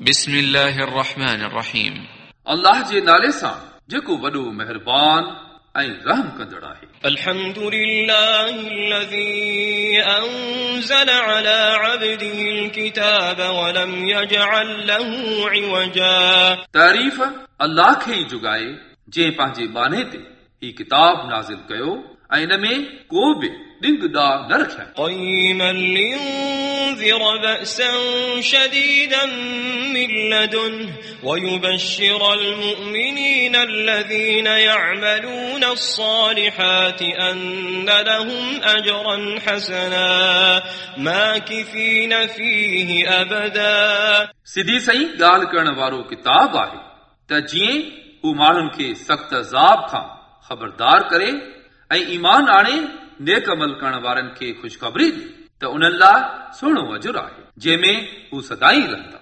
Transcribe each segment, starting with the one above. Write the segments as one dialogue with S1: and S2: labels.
S1: بسم الله الرحمن الرحيم
S2: अल्लाह जे नाले सां जेको वॾो महिरबान ऐं रहम कंदड़ आहे
S3: الحمد لله الذي أنزل على عبده الكتاب ولم يجعل له عوجا
S2: तारीफ़ अल्लाह खे ई जुगाए जंहिं पंहिंजे बाने ते ही किताब नाज़िल कयो ऐं इन में को बि ॾिंग ॾाह न रखिया
S3: قيما لينذر بأسا شديدا من لدنه ويبشر المؤمنين الذين يعملون الصالحات أن لهم أجرا حسنا ماكثين فيه أبدا
S2: सिधी सही ॻाल्हि करण वारो किताब आहे त जीअं हू माण्हुनि खे सख़्त ज़ाब खां ख़बरदार करे ऐं ईमान आणे नेक अमल करण वारनि खे ख़ुशख़बरी ॾे त उन्हनि लाइ सुहिणो अजुर आहे जंहिंमें हू सदाई रहंदा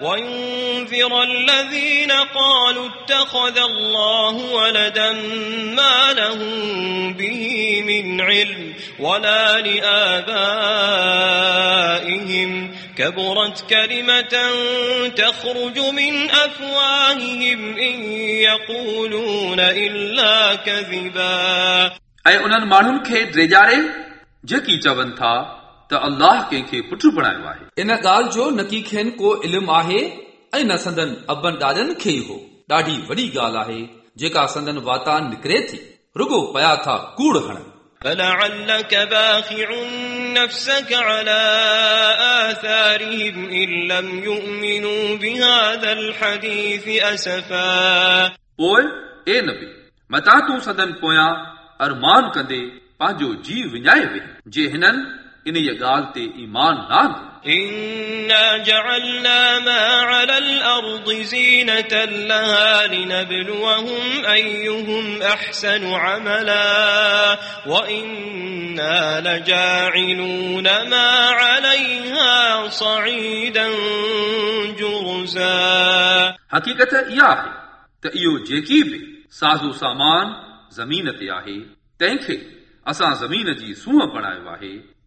S3: كبرت كلمة تخرج من أفواههم إن يقولون إلا كذبا
S2: ऐं उन्हनि माण्हुनि खे ड्रेजारे जेकी चवनि था त अल्लाह कंहिंखे पुट बणायो आहे
S4: इन ॻाल्हि जो न की खेनि को इल्मु आहे ऐं न संदन अबनि ॾाॾनि खे ई हो ॾाढी वॾी ॻाल्हि आहे जेका संदन वाता निकिरे थी रुगो पया था कूड़ हणनि
S3: فلعلك باخع نفسك على آثارهم إن لم يؤمنوا بهذا الحديث أسفا
S2: पोइ ए नबी मता तूं सदन पोयां अरमान कंदे पंहिंजो जी विञाए वे जे हिननि इन ई ॻाल्हि ते ईमान न आंदो
S3: إنا جعلنا ما على الأرض زينة لها لنبلوهم أيهم أحسن عملا وإنا لجاعلون ما عليها صعيدا جرزا
S2: हक़ीक़त इहा आहे त इहो जेकी बि साज़ो सामान ज़मीन ते आहे तंहिंखे असां ज़मीन जी सूंहं बणायो आहे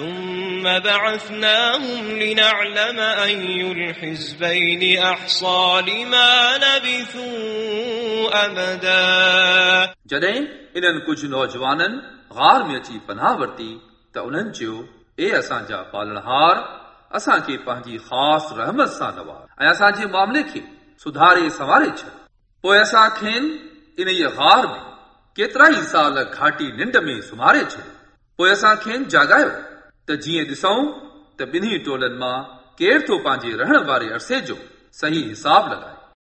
S3: ثم بعثناهم لنعلم أي الحزبين أحصى لما لبثوا أمدا
S2: जॾहिं इन्हनि कुझु नौजवाननि गार में अची पनाह वरिती त उन्हनि चयो ए असांजा पालणहार असांखे पंहिंजी ख़ासि रहमत सां नवार ऐं असांजे मामले खे सुधारे संवारे छॾ पोइ असां खेनि इन ई गार में केतिरा ई साल घाटी निंड में सुम्हारे छॾियो पोइ असां खेनि जाॻायो त जीअं ॾिसूं त ॿिन्ही टोलनि माँ केरु थो पंहिंजे रहण वारे अरसे जो सही हिसाब लॻाए।